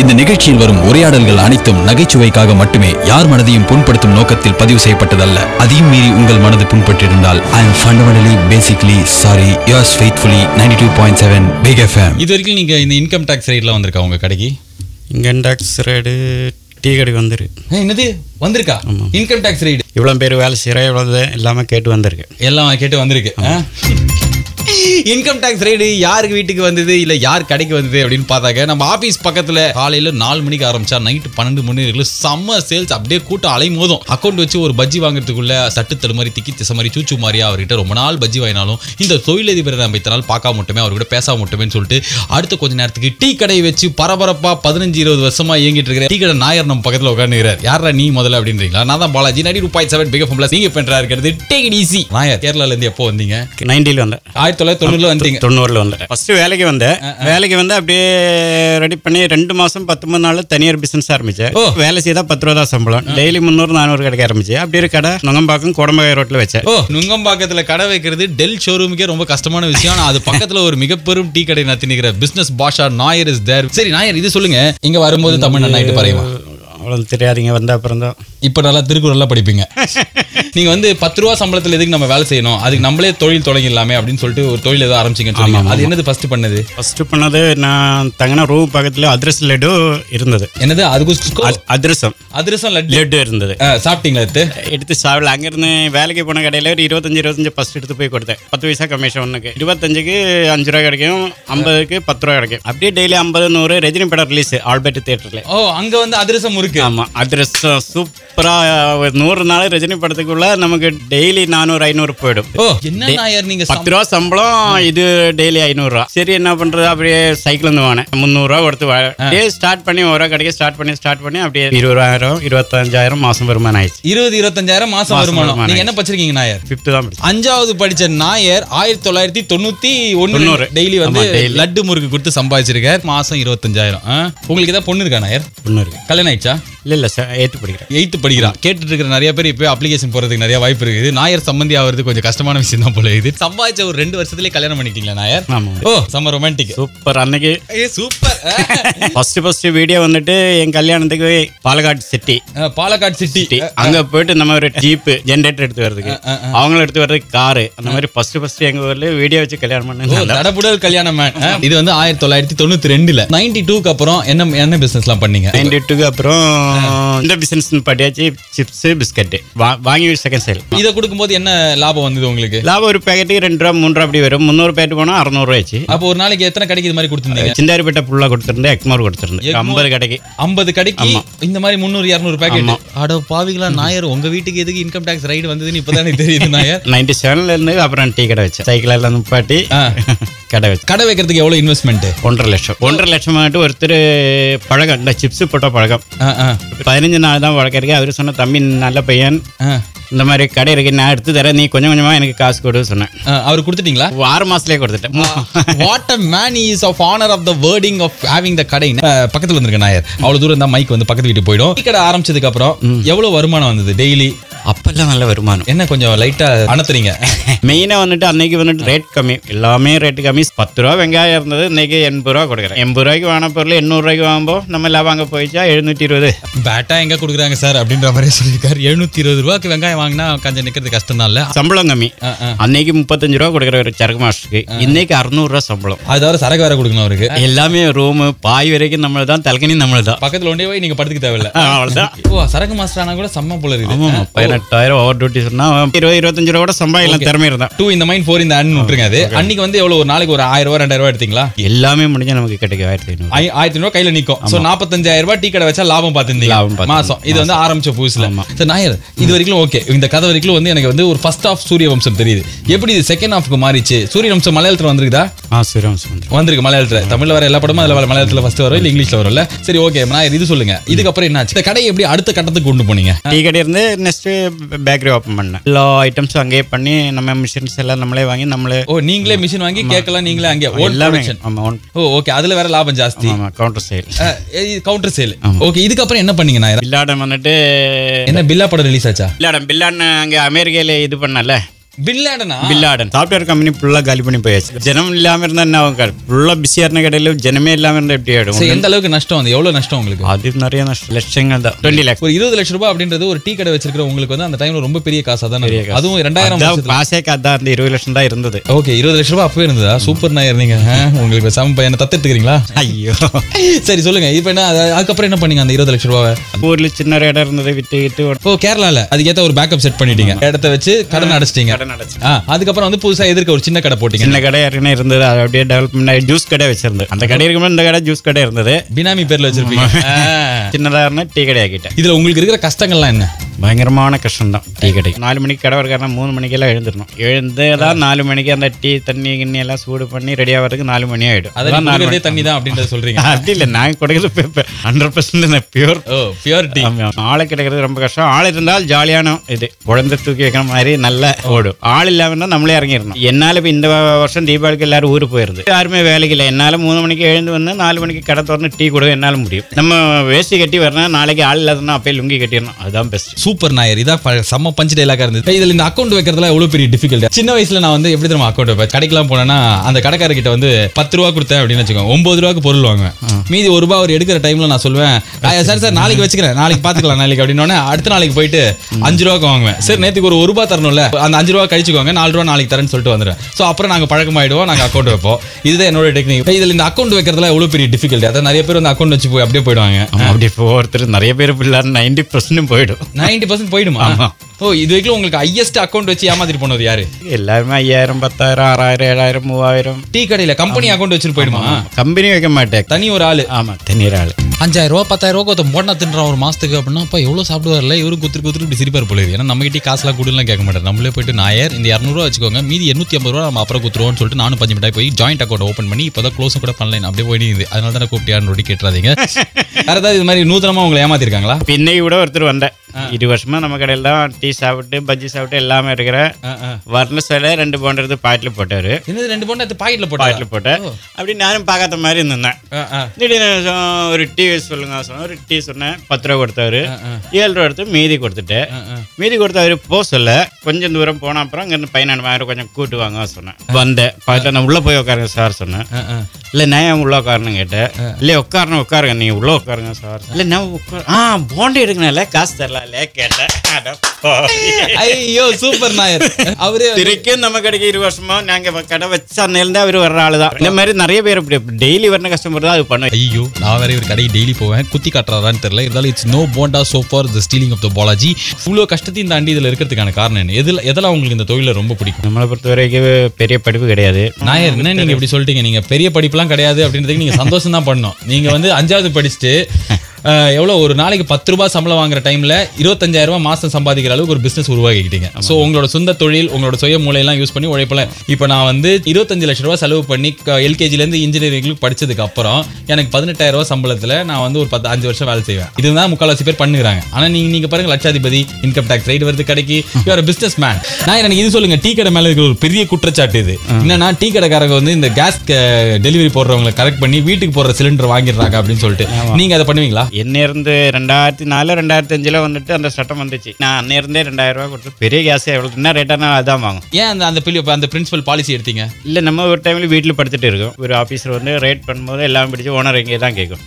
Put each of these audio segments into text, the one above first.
இந்த நிகழ்ச்சியில் வரும் உரையாடல்கள் அனைத்தும் நகைச்சுவைக்காக மட்டுமே யார் மனதையும் புண்படுத்தும் நோக்கத்தில் பதிவு செய்யப்பட்டதல்ல. அதையும் மீறி உங்கள் மனது புண்பட்டிருந்தால் I am fundamentally basically sorry yours faithfully ninety two point seven big FM இது வரைக்கும் நீங்க இந்த இன்கம் டாக்ஸ் ரேட்ல வந்திருக்கா உங்க கடைக்கு? இன்கம் டேக்ஸ் ரேடு டீ கடைக்கு வந்துரு என்னது? வந்திருக்கா? இன்கம் டாக்ஸ் ரேட் இவ்வளோ பேர் வேலை செய்கிற இவ்வளோ எல்லாமே கேட்டு வந்திருக்கு. எல்லாம் கேட்டு வந்திருக்கு. இன்கம் டாக்ஸ் ரைடு யாருக்கு வீட்டுக்கு வந்தது? இல்ல யார் கடைக்கு வந்தது? அப்படின்னு பார்த்தாக்க நம்ம ஆபீஸ் பக்கத்துல காலையில நாலு மணிக்கு ஆரம்பிச்சா நைட்டு பன்னெண்டு மணி வரைக்கும் செம்ம சேல்ஸ் அப்படியே கூட்டம் அலை மோதும் அக்கௌண்ட் வச்சு ஒரு பஜ்ஜி வாங்குறதுக்குள்ள சட்டு தடு மாதிரி திக்கி திசை மாதிரி சூச்சு மாதிரியா அவர்கிட்ட ரொம்ப நாள் பஜ்ஜி வாங்கினாலும் இந்த தொழிலதிபரை நம்ம இத்தனை நாள் பார்க்காம மட்டுமே அவர்கிட்ட பேசாம மட்டுமேன்னு சொல்லிட்டு அடுத்த கொஞ்ச நேரத்துக்கு டீ கடை வச்சு பரபரப்பா பதினஞ்சு இருபது வருஷமா இயங்கிட்டு இருக்கிற டீ கடை நாயர் நம்ம பக்கத்துல உட்காந்துக்கிறார் யாரா நீ முதல்ல அப்படின்றீங்களா? நான் தான் பாலாஜி. நடி ரூபாய் செவன் பிகப் பிளஸ் நீங்க பண்றா இருக்கிறது டேக் ஈஸி நாயர் கேரளால இருந்து எப்போ வந்தீங்க? நைன்டியில் வந்தேன். ஆயிரத்தி தொள்ளாயிரத்தி தொண்ணூறுல வந்தீங்க. தொண்ணூறில் வந்தேன். ஃபஸ்ட்டு வேலைக்கு வந்தேன். வேலைக்கு வந்து அப்படியே ரெடி பண்ணி ரெண்டு மாதம் பத்தொன்பது நாள் தனியார் பிஸ்னஸ் ஆரம்பித்தேன் ஓ. வேலை செய்தால் பத்து ரூபா தான் சம்பளம். டெய்லி முந்நூறு நானூறு கிடைக்க ஆரம்பிச்சு. அப்படியே ஒரு கடை நுங்கம்பாக்கம் குடம்பகை ரோட்டில் வச்சேன். ஓ நுங்கம்பாக்கத்துல கடை வைக்கிறது டெல் ஷோரூமுக்கே ரொம்ப கஷ்டமான விஷயம். ஆனா அது பக்கத்துல ஒரு மிகப்பெரும் டீ கடை நத்தினிக்கிற business Basha Nair is there சரி நாயர் இது சொல்லுங்க. இங்க வரும்போது தமிழ் நைட்டு பறையுமா அவ்வளோ தெரியாதீங்க வந்த அப்புறம் தான் இப்ப நல்லா திருக்குறள்லாம் படிப்பீங்க. நீங்க வந்து பத்து ரூபா சம்பளத்துல எதுக்கு நம்ம வேலை செய்யணும்? அதுக்கு நம்மளே தொழில் தொடங்கிடலாமே அப்படின்னு சொல்லிட்டு ஒரு தொழில் ஏதோ ஆரம்பிச்சிங்கன்னு சொன்னீங்க அது என்னது ஃபர்ஸ்ட் பண்ணது? ஃபஸ்ட்டு பண்ணது நான் தங்கின ரூம் பக்கத்தில் அதிரசம் லட்டு இருந்தது. என்னது? அதுக்கு அதிரசம். அதிரசம் லட்டு? இருந்தது. சாப்பிட்டீங்களா எடுத்து எடுத்து சாப்பிடல. அங்கேருந்து வேலைக்கு போன கடையில் ஒரு இருபத்தஞ்சு இருபத்தஞ்சு ஃபஸ்ட் எடுத்து போய் கொடுத்தேன். பத்து பைசா கமிஷன் ஒன்றுக்கு இருபத்தஞ்சுக்கு அஞ்சு ரூபா கிடைக்கும் ஐம்பதுக்கு பத்து ரூபா கிடைக்கும். அப்படியே டெய்லி ஐம்பது நூறு ரஜினி படம் ரிலீஸ் ஆல்பர்ட் தேட்டரில் ஓ அங்க வந்து அதிரசம் இருக்கு ஆமாம் அதிரசம் சூப்பராக ஒரு நூறு நாள் ரஜினி படத்துக்குள்ள நமக்கு டெய்லி நானூறு ஐநூறு போயிடும். ஓ என்ன நாயர் நீங்க பத்து ரூபா சம்பளம் இது டெய்லி ஐநூறுரூவா சரி என்ன பண்ணுறது அப்படியே சைக்கிள் வந்து வாங்கினேன் முந்நூறுரூவா கொடுத்து வா- அப்படியே ஸ்டார்ட் பண்ணி ஒரு ரூபா கிடைக்க ஸ்டார்ட் பண்ணி ஸ்டார்ட் பண்ணி அப்படியே இருபதாயிரம் இருபத்தஞ்சாயிரம் மாதம் வருமானம் ஆயிடுச்சு. இருபது இருபத்தஞ்சாயிரம் மாசம் மாசம் வருமானம். நீங்க என்ன படிச்சிருக்கீங்க நாயர் ஃபிஃப்த்து தான் அஞ்சாவது படிச்ச நாயர் ஆயிரத்தி தொள்ளாயிரத்தி தொண்ணூத்தி தொண்ணூறு. டெய்லி வந்து. லட்டு முறுக்கு கொடுத்து சம்பாதிச்சிருக்கார். மாசம் இருபத்தஞ்சாயிரம்? உங்களுக்கு ஏதாவது பொண்ணு இருக்கா நாயர் ஒன்று இருக்கு. கல்யாணம் ஆயிடுச்சா? இல்லை இல்லை சார் எயித்து படிக்கிறேன். எயித்து படிக்கிறான் கேட்டுட்டு இருக்கிற நிறைய பேர் இப்போ அப்ளிகேஷன் போறதுக்கு நிறைய வாய்ப்பு இருக்குது. நாயர் சம்பந்தி ஆகிறது கொஞ்சம் கஷ்டமான விஷயம் தான் போல இது சம்பாதிச்ச ஒரு ரெண்டு வருஷத்துலயே கல்யாணம் பண்ணிட்டீங்களா நாயர் ஆமாம். ஓ செம்ம ரொமான்டிக் சூப்பர் அன்னைக்கு சூப்பர். ஃபர்ஸ்ட் ஃபர்ஸ்ட் வீடியோ வந்துட்டு என் கல்யாணத்துக்கு பாலக்காடு சிட்டி பாலக்காடு சிட்டி அங்க போயிட்டு நம்ம ஒரு ஜீப்பு ஜென்ரேட்டர் எடுத்து வர்றதுக்கு. அவங்களும் எடுத்து வர்றதுக்கு காரு அந்த மாதிரி ஃபர்ஸ்ட் ஃபர்ஸ்ட் எங்க ஊர்ல வீடியோ வச்சு கல்யாணம் பண்ணாங்க தடபுடல் கல்யாணம் இது வந்து ஆயிரத்தி தொள்ளாயிரத்தி தொண்ணூத்தி ரெண்டுல. நைன்டி டூக்கு அப்புறம் என்ன என்ன பிசினஸ்லாம் பண்ணீங்க? நைன்டி டூக்கு அப்புறம் இந்த பிசினஸ் படியாச்சு சிப்ஸ் பிஸ்கட் வாங்கி செகண்ட் சேல் இதை கொடுக்கும்போது என்ன லாபம் வந்தது உங்களுக்கு? லாபம் ஒரு பேக்கெட்டுக்கு ரெண்டு ரூபா மூணு ரூபா அப்படி வரும். முந்நூறு பேக்கெட் போனால் அறுநூறுவா ஆச்சு அப்போ ஒரு நாளைக்கு எத்தனை கடைக்கு இது மாதிரி கொடுத்துருந்தீங்க? சிந்தாரிப்பேட்டை ஃபுல்லாக கொடுத்துருந்தேன் எக்மோர் கொடுத்துருந்தேன். ஐம்பது கடைக்கு. ஐம்பது கடைக்கு இந்த மாதிரி முந்நூறு இரநூறு பேக்கெட் அட பாவிங்களா நாயர் உங்க வீட்டுக்கு எதுக்கு இன்கம் டாக்ஸ் ரைடு வந்ததுன்னு இப்பதான் தெரியுது நாயர்? நைன்டி செவன்ல இருந்து அப்புறம் டீ கடை வச்சேன். சைக்கிள் எல்லாம் நிப்பாட்டி. கடை வச்சேன். கடை வைக்கிறதுக்கு எவ்வளவு இன்வெஸ்ட்மெண்ட் ஒன்றரை லட்சம். ஒன்றரை லட்சம் ஆகிட்டு ஒருத்தர் பழகம் இந்த சிப்ஸ் போட்ட பழகம் பதினஞ்சு நாள் தான் வளர்க்கறதுக்கு. அவர் சொன்ன தம்பி நல்ல பையன். இந்த மாதிரி கடை இருக்கு நான் எடுத்து தரேன் நீ கொஞ்சம் கொஞ்சமா எனக்கு காசு கொடு சொன்னேன். அவர் கொடுத்துட்டீங்களா? ஆறு மாசத்துலயே கொடுத்துட்டேன். What a man is of honour of the wording of having the கடை பக்கத்துல வந்திருக்க நாயர். அவ்வளவு தூரம் தான் மைக் வந்து பக்கத்து வீட்டு போயிடும். கடை ஆரம்பிச்சதுக்கு அப்புறம் எவ்வளவு வருமானம் வந்தது டெய்லி அப்பெல்லாம் நல்ல வருமானம். என்ன கொஞ்சம் லைட்டா அனுத்துறீங்க மெயினா வந்துட்டு அன்னைக்கு வந்துட்டு ரேட் கம்மி. எல்லாமே ரேட் கம்மி. பத்து ரூபா வெங்காயம் இருந்தது. இன்னைக்கு எண்பது ரூபா கொடுக்குறேன். எண்பது ரூபாய்க்கு வாங்கின பொருள் எண்ணூறு ரூபாய்க்கு வாங்கும்போது நம்ம எல்லாம் வாங்க போயிச்சா எழுநூத்தி இருபது. பேட்டா எங்க கொடுக்குறாங்க சார் அப்படின்ற மாதிரி சொல்லியிருக்காரு. எழுநூத்தி இருபது ரூபாய்க்கு வெங்காயம் வாங்கினா கொஞ்சம் நிக்கிறது கஷ்டம் தான் இல்ல சம்பளம் கம்மி அன்னைக்கு முப்பத்தஞ்சு ரூபா கொடுக்குற ஒரு சரக்கு மாஸ்டருக்கு. இன்னைக்கு அறுநூறுவா சம்பளம். அது தவிர சரக்கு வேற கொடுக்கணும் அவருக்கு. எல்லாமே ரூமு பாய் வரைக்கும் நம்மள தான் தலக்கணி நம்மள தான் பக்கத்துல ஒன்றே போய் நீங்க படுத்துக்க தேவையில்ல. அவ்வளோதான் ஓ சரக்கு மாஸ்டர் ஆனா கூட செம்ம போல இருக்குது. பதினெட்டாயிரம் ஓவர் டியூட்டி சொன்னா இருபது இருபத்தஞ்சு ரூபா கூட சம்பாதிக்கலாம் திறமை இருந்தான் டூ இந்த மைண்ட் ஃபோர் இந்த அன் விட்டுருங்க அது அன்னைக்கு வந்து எவ்வளவு ஒரு நாளைக்கு ஒரு ஆயிரம் ரூபாய் ரெண்டாயிரம் ரூபாய் எடுத்தீங்களா? எல்லாமே முடிஞ்சா நமக்கு கிடைக்கும் ஆயிரத்தி ஐநூறு. ஆயி- ஆயிரத்தி ரூபாய் கையில நிக்கும். சோ நாற்பத்தஞ்சாயிரம் ரூபாய் டீ கடை வச்சா லாபம் பார்த்துருந்தீங்க. மாசம். இது வந்து ஆரம்பிச்ச புதுசுல. சரி நாயர் இது வரைக்கும் ஓகே. இந்த கதை வரைக்கும் வந்து எனக்கு வந்து ஒரு ஃபர்ஸ்ட் ஆஃப் சூரிய வம்சம் தெரியுது. எப்படி இது செகண்ட் ஹாஃப்க்கு மாறிச்சு? சூரிய வம்சம் மலையாளத்துல வந்திருக்குதா? ஆ சூரியவம்சம் வந்துடும் வந்திருக்கு. மலையாளத்துல. தமிழ்ல வர எல்லா படமும் அதுல மலையாளத்துல ஃபர்ஸ்ட் வரும் இல்ல இங்கிலீஷ்ல வரும்ல? சரி ஓகே. நாயர் இது சொல்லுங்க. இதுக்கப்புறம் என்னாச்சு? இந்த கடையை எப்படி அடுத்த கட்டத்துக்கு கொண்டு போனீங்க? டீ கடை இருந்து நெக்ஸ்ட் பேக்கரி ஓப்பன் பண்ணேன். எல்லா ஐட்டம்ஸும் அங்கேயே பண்ணி நம்ம மிஷின்ஸ் எல்லாம் நம்மளே வாங்கி நம்மளே ஓ நீங்களே மிஷின் வாங்கி கேட்கலாம் நீங்களே அங்கே எல்லாமே ஓ ஓகே அதுல வேற லாபம் ஜாஸ்தி. Counter sale counter sale okay இதுக்கப்புறம் என்ன பண்ணீங்க நாயர்? பில்லாடம் வந்துட்டு என்ன பில்லா படம் ரிலீஸ் ஆச்சா? பில்லாடம் பில்லான்னு அங்கே அமெரிக்காவில் இது பண்ணல. சாஃப்ட்வேர் கம்பெனி ஃபுல்லாக காலி பண்ணி போயாச்சு. ஜனம் இல்லாமல் இருந்தால் என்ன ஆகும் ஃபுல்லாக பிஸியாக இருந்த கடையில் ஜனமே இல்லாமல் இருந்தால் எப்படி ஆகிடும் எந்த அளவுக்கு நஷ்டம் வந்து? எவ்வளவு நஷ்டம் உங்களுக்கு? அது நிறைய நஷ்டம். லட்சங்கள் தான். டுவெண்ட்டி லேக்ஸ் ஒரு இருபது லட்சம் ரூபாய் அப்படின்றது ஒரு டீ கடை வச்சிருக்கிற உங்களுக்கு வந்து அந்த டைம்ல ரொம்ப பெரிய காசா தான். காசு. அதுவும் ரெண்டாயிரம் காசே அதான் அந்த இருபது லட்சம் தான் இருந்தது. ஓகே இருபது லட்சம் ரூபாய் அப்பவே இருந்ததா? சூப்பர் நாயர் நீங்க ஆ, உங்களுக்கு சம பையனை தத்தெடுத்துக்கிறீங்களா ஐயோ. சரி சொல்லுங்க. இப்போ என்ன அது- அதுக்கப்புறம் என்ன பண்ணீங்க அந்த இருபது லட்சம் ரூபாவை? ஊரில் சின்ன இடம் இருந்தது விட்டு விட்டு ஓ கேரளால. அதுக்கேத்த ஒரு பேக்கப் செட் பண்ணிட்டீங்க. இடத்த வச்சு கடன் அடைச்சிட்டீங்க. கடை நடச்சு அதுக்கப்புறம் வந்து புதுசா எதிர்க்க ஒரு சின்ன கடை போட்டீங்க. சின்ன கடை ஏற்கனவே இருந்தது. அது அப்படியே டெவலப் பண்ண ஜூஸ் கடை வச்சிருந்தது அந்த கடை இருக்கும்போது இந்த கடை ஜூஸ் கடை இருந்தது. பினாமி பேர்ல வச்சிருப்பீங்க. சின்னதாக இருந்தால் டீ கடை ஆக்கிட்டேன். இதுல உங்களுக்கு இருக்கிற கஷ்டங்கள்லாம் என்ன? பயங்கரமான கஷ்டம் தான் டீ கடை. நாலு மணிக்கு கடை இருக்காருன்னா மூணு மணிக்கெல்லாம் எழுந்திரணும் எழுந்து தான் நாலு மணிக்கு அந்த டீ தண்ணி கிண்ணி எல்லாம் சூடு பண்ணி ரெடி ஆகிறதுக்கு நாலு மணி ஆகிடும் அதை நீங்க குடிக்கிறதே தண்ணி தான் அப்படின்றத சொல்றீங்க. அப்படி இல்லை. நான் கொடுக்குறது ஹண்ட்ரட் பர்சன்ட் பியூர் ஓ பியூரிட்டி ஆளை கிடைக்கிறது ரொம்ப கஷ்டம். ஆள் இருந்தால் ஜாலியான இது. குழந்தை தூக்கி வைக்கிற மாதிரி நல்லா ஓடும். ஆள் இல்லாமல் தான் நம்மளே இறங்கிடணும். என்னால் இப்போ இந்த வருஷம் தீபாவளிக்கு எல்லாரும் ஊருக்கு போயிருந்து யாருமே வேலைக்கு இல்லை. என்னால் மூணு மணிக்கு எழுந்து வந்து நாலு மணிக்கு கடை திறந்து டீ கொடுக்க என்னால் முடியும். நம்ம வேஷ்டி கட்டி வரணும் நாளைக்கு ஆள் இல்லாதனா அப்பயே லுங்கி கட்டிடணும். அதுதான் பெஸ்ட் சூப்பர் நாயர். இதான் செம்ம பஞ்சு டைலாக இருந்தது. இதுல இந்த அக்கௌண்ட் வைக்கிறதுல எவ்வளவு பெரிய டிஃபிகல்ட் சின்ன வயசுல நான் வந்து எப்படி தெரியுமா அக்கௌண்ட் வைப்பேன்? கடைக்கெல்லாம் போனேன்னா அந்த கடைக்காரர் கிட்ட வந்து பத்து ரூபா கொடுத்தேன் அப்படின்னு வச்சுக்கோங்க. ஒன்பது ரூபாய்க்கு பொருள் வாங்குவேன். மீதி ஒரு ரூபா அவர் எடுக்கிற டைம்ல நான் சொல்லுவேன் "ஆ, சார் சார் நாளைக்கு வச்சுக்கிறேன். நாளைக்கு பாத்துக்கலாம் நாளைக்கு அப்படின்னு அடுத்த நாளைக்கு போயிட்டு அஞ்சு ரூபாய்க்கு வாங்குவேன். சரி நேற்றுக்கு ஒரு ஒரு ரூபா தரணும்ல அந்த அஞ்சு ரூபா கழிச்சுக்கோங்க நாலு ரூபா நாளைக்கு தரேன்னு சொல்லிட்டு வந்துடுவேன் ஸோ அப்புறம் நாங்க பழக்கமாயிடுவோம் நாங்க அக்கௌண்ட் வைப்போம். இதுதான் என்னோட டெக்னிக் இதுல இந்த அக்கௌண்ட் வைக்கிறதுல எவ்வளவு பெரிய டிஃபிகல்ட் அதான் நிறைய பேர் வந்து அக்கௌண்ட் வச்சு போய் அப்படியே போயிடுவாங்க. அப்படி ஒருத்தர் நிறைய பேர் பிள்ளாரு நைன்டி பர்சன்ட் போயிடும். நைன்டி பர்சன்ட் போயிடுமா? ஓ இது வரைக்கும் உங்களுக்கு ஹையஸ்ட் அக்கௌண்ட் வச்சு ஏமாத்திட்டு போனது யாரு? எல்லாருமே ஐயாயிரம் பத்தாயிரம் ஆறாயிரம் ஏழாயிரம் மூவாயிரம். டீ கடையில கம்பெனி அக்கௌண்ட் வச்சுட்டு போயிடுமா? கம்பெனி வைக்க மாட்டேன். தனி ஒரு ஆளு. ஆமா தண்ணீர் ஆள். அஞ்சாயிரம் ரூபா பத்தாயிரம் ரூபா ஒருத்தன் போட்டா தின்றான் ஒரு மாசத்துக்கு அப்படின்னா அப்பா எவ்வளவு சாப்பிடுவார்ல இவரு குத்துரு குத்துரு இப்படி சிரிப்பார் போல. ஏன்னா நம்ம கிட்டே காசுலாம் கொடுலாம் கேட்க மாட்டார். நம்மளே போயிட்டு நாயர் இந்த இரநூறுவா வச்சுக்கோங்க. மீதி எண்ணூத்தி ஐம்பது ரூபா நம்ம அப்புறம் குத்துருவோம்னு சொல்லிட்டு நானும் பஞ்சு மிட்டாய் போய் ஜாயிண்ட் அக்கௌண்ட் ஓப்பன் பண்ணி இப்போதான் க்ளோஸும் கூட பண்ணல. அப்படியே போயிட்டு அதனால தான் கூப்பிட்டியான்னு ரொட்டி கேட்டுறாதீங்க. வேற ஏதாவது இது மாதிரி நூத்தனமா உங்களை ஏமாத்திருக்காங்களா? இப்ப இன்னைக்கு கூட ஒருத்தர் வந்தேன். இரு வருஷமா நம்ம கடையில் தான் டீ சாப்பிட்டு பஜ்ஜி சாப்பிட்டு எல்லாமே இருக்கிற வரல சில ரெண்டு பவுண்ட் எடுத்து பாக்கெட்டில் போட்டாரு. ரெண்டு எடுத்து பாக்கெட்ல போட்டா பாக்கெட்டில் போட்டேன். அப்படி நானும் பார்க்காத மாதிரி இருந்தேன் திடீர்னு ஒரு டீ சொல்லுங்க சொன்னேன் ஒரு டீ சொன்னேன் பத்து ரூபா கொடுத்தாரு. ஏழு ரூபா எடுத்து மீதி கொடுத்துட்டேன் மீதி கொடுத்தாரு போக சொல்ல கொஞ்சம் தூரம் போன அப்புறம் இங்கேருந்து பதினெண்டு கொஞ்சம் கூட்டு வாங்க சொன்னேன். வந்தேன். பக்கத்தில் நான் உள்ளே போய் உட்காருங்க சார் சொன்னேன். இல்லை நான் உள்ள உட்காரணும் கேட்டேன்? இல்லை உட்காரணும் உட்காருங்க நீங்கள் உள்ள உட்காருங்க சார் இல்லை நான் உட்கார் ஆ போண்டை எடுக்கணும்ல காசு தரல கேட்டேன். ஐயோ சூப்பர் நாயர். அவரு திருக்கும் நம்ம கடைக்கு இரு வருஷமா நாங்க கடை வச்ச அன்னையில அவர் வர்ற ஆளு தான் இந்த மாதிரி நிறைய பேர் இப்படி டெய்லி வர கஸ்டமர் தான் அது பண்ணுவேன் ஐயோ நான் வேற ஒரு கடைக்கு டெய்லி போவேன். குத்தி காட்டுறாரான்னு தெரியல. இருந்தாலும் it's no bonda so far the stealing of the Balaji இவ்வளோ கஷ்டத்தையும் தாண்டி இதில் இருக்கிறதுக்கான காரணம் என்ன? எதில் எதெல்லாம் உங்களுக்கு இந்த தொழில ரொம்ப பிடிக்கும்? நம்மளை பொறுத்த வரைக்கும் பெரிய படிப்பு கிடையாது. நாயர் என்ன நீங்க இப்படி சொல்லிட்டீங்க? நீங்க பெரிய படிப்புலாம் கிடையாது அப்படின்றதுக்கு நீங்க சந்தோஷம் தான் பண்ணும் நீங்க வந்து அஞ்சாவது படிச்சுட்டு எவ்வளோ ஒரு நாளைக்கு பத்து ரூபாய் சம்பளம் வாங்குற டைம்ல இருபத்தஞ்சாயிரம் ரூபாய் மாசம் சம்பாதிக்கிற அளவுக்கு ஒரு பிசினஸ் உருவாக்கிக்கிட்டீங்க ஸோ உங்களோட சொந்த தொழில் உங்களோட சுய மூளையெல்லாம் யூஸ் பண்ணி உழைப்பல. இப்போ நான் வந்து இருபத்தஞ்சு லட்ச ரூபாய் செலவு பண்ணி எல்கேஜிலேருந்து இன்ஜினியரிங்க்கு படிச்சதுக்கு அப்புறம் எனக்கு பதினெட்டாயிரம் ரூபாய் சம்பளத்துல நான் வந்து ஒரு பத்து அஞ்சு வருஷம் வேலை செய்வேன். இதுதான் முக்கால்வாசி பேர் பண்ணுறாங்க ஆனா நீங்க நீங்க பாருங்க லட்சாதிபதி இன்கம் டேக்ஸ் ரைட் வருது கடைக்கு. யூஆர் பிசினஸ் மேன் நான் எனக்கு இது சொல்லுங்க டீ கடை மேல இருக்கிற ஒரு பெரிய குற்றச்சாட்டு இது. என்னன்னா டீ கடைக்காரங்க வந்து இந்த கேஸ் டெலிவரி போடுறவங்களை கரெக்ட் பண்ணி வீட்டுக்கு போடுற சிலிண்டர் வாங்கிடுறாங்க அப்படின்னு சொல்லிட்டு. நீங்க அதை பண்ணுவீங்களா? என்ன இருந்து ரெண்டாயிரத்தி நாலு ரெண்டாயிரத்தி அஞ்சுல வந்துட்டு அந்த சட்டம் வந்துச்சு. நான் அன்ன இருந்தே ரெண்டாயிரம் ரூபாய் கொடுத்து பெரிய கேஸ் எவ்வளவு என்ன ரேட்டானா அதான் வாங்கும் ஏன் அந்த அந்த பிள்ளை அந்த பிரின்சிபல் பாலிசி எடுத்தீங்க? இல்ல நம்ம ஒரு டைம்ல வீட்டில் படுத்துட்டு இருக்கோம். ஒரு ஆஃபீஸர் வந்து ரேட் பண்ணும்போது எல்லாம் பிடிச்சி ஓனர் இங்கே தான் கேட்கும்.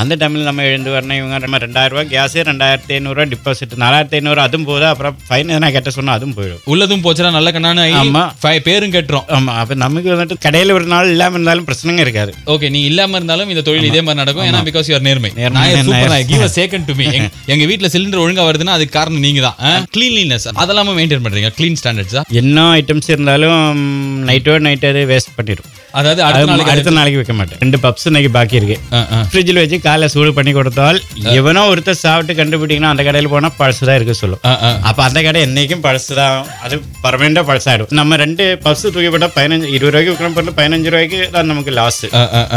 அந்த டைமில் நம்ம எழுந்து வரணும். இவங்க நம்ம ரெண்டாயிரம் ரூபாய் கேஸு ரெண்டாயிரத்தி ஐநூறுரூவா டிபாசிட் நாலாயிரத்தி ஐநூறு அதுவும் போகுது. அப்புறம் ஃபைன் எதனா கட்ட சொன்னால் அதுவும் போயிடும். உள்ளதும் போச்சுன்னா நல்ல கண்ணானு ஆமா. ஃபை- பேரும் கட்டுறோம் ஆமாம் அப்போ நமக்கு வந்துட்டு கடையில் ஒரு நாள் இல்லாமல் இருந்தாலும் பிரச்சனைங்க இருக்காது. ஓகே நீ இல்லாம இருந்தாலும் இந்த தொழில் இதே மாதிரி நடக்கும். ஏன்னா பிகாஸ் யூஆர் நேர்மை. Give a second to me எங்க வீட்ல சிலிண்டர் ஒழுங்கா வருதுன்னா அதுக்கு காரணம் நீங்க தான் கிளீன்லினஸ் அதெல்லாம் மெயின்டைன் பண்றீங்க. க்ளீன் ஸ்டாண்டர்ட்ஸா என்ன ஐட்டம்ஸ் இருந்தாலும் நைட்டோ நைட் அது வேஸ்ட் பண்ணிடும் அடுத்த அது நாளைக்கு அடுத்த நாளைக்கு வைக்க மாட்டேன். ரெண்டு பப்ஸ் இன்னைக்கு பாக்கி இருக்கு. ஃப்ரிட்ஜில் வச்சு காலைல சூடு பண்ணி கொடுத்தால் எவனோ ஒருத்தர் சாப்பிட்டு கண்டுபிடிங்கன்னா அந்த கடையில் போனால் பழசு தான் இருக்க சொல்லும். அப்போ அந்த கடை என்னைக்கும் பழசு தான் அது பர்மனெண்டாக பழசாயிடும். நம்ம ரெண்டு பப்ஸ் தூக்கி போட்டால் பதினஞ்சு இருபது ரூபாய்க்கு விற்கணும் பண்ணி பதினஞ்சு ரூபாய்க்கு தான் நமக்கு லாஸ்.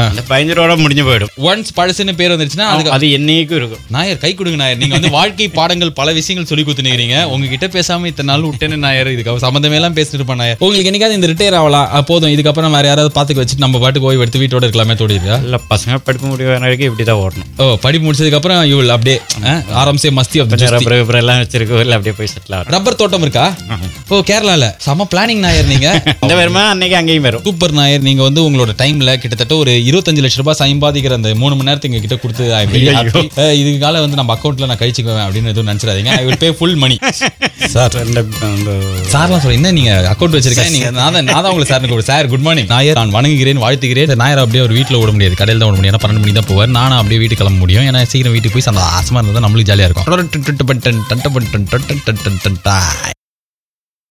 அந்த பதினஞ்சு ரூபா முடிஞ்சு போயிடும். ஒன்ஸ் பழசுன்னு பேர் வந்துருச்சுன்னா அதுக்கு அது என்னைக்கும் இருக்கும். நாயர் கை கொடுங்க நாயர். நீங்க வந்து வாழ்க்கை பாடங்கள் பல விஷயங்கள் சொல்லி கொடுத்துனீங்க உங்ககிட்ட பேசாம இத்தனை நாள் விட்டேன்னு நாயர் இதுக்கு சம்மந்தமே எல்லாம் பேசிட்டு இருப்பேன் நாயர். உங்களுக்கு என்னைக்காவது இந்த ரிட்டையர் ஆகலாம் போதும். இதுக்கப்புறம் வேற யாராவது பாத்துக்க வச்சுட்டு நம்ம பாட்டுக்கு ஓய்வு எடுத்து வீட்டோட இருக்கலாமே தோடிருக்கா இல்லை பசங்க படிப்பு முடிவு வரைக்கும் இப்படி தான் ஓடணும். ஓ படி முடிச்சதுக்கு அப்புறம் இவள் அப்படியே ஆரம்பிச்சே மஸ்தி ரப்பர் ரப்பர் எல்லாம் வச்சிருக்கோம் இல்லை அப்படியே போய் செட்டில் ஆகணும் ரப்பர் தோட்டம் இருக்கா? ஓ கேரளால. செம பிளானிங் நாயர் நீங்க. இந்த வருமா? அன்னைக்கு அங்கேயும் வரும். சூப்பர் நாயர் நீங்க வந்து உங்களோட டைம்ல கிட்டத்தட்ட ஒரு இருபத்தஞ்சு லட்ச ரூபாய் சம்பாதிக்கிற அந்த மூணு மணி நேரத்துக்கு கிட்ட கொடுத்து I am very happy. அஹ், இதுக்கு கால வந்து நம்ம அக்கௌண்ட்ல நான் கழிச்சுக்குவேன் அப்படின்னு எதுவும் நினைச்சிடாதீங்க. I will pay full money sir சார்லாம் சொல்ல என்ன நீங்க அக்கௌண்ட் வச்சிருக்கேன் நீங்க நான் தான் நான் தான் உங்களுக்கு sir sir good morning Nair நான் வணங்குகிறேன் வாழ்த்துகிறேன். நாயர் அப்படியே ஒரு வீட்டில் ஓட முடியாது. கடையில் தான் ஓட ஏன்னா பன்னெண்டு மணி தான் போவார். நானும் அப்படியே வீட்டுக்கு கிளம்ப முடியும். ஏன்னா சீக்கிரம் வீட்டுக்கு போய் சந்தோஷமா இருந்தால் நம்மளுக்கு ஜாலியாக இருக்கும்.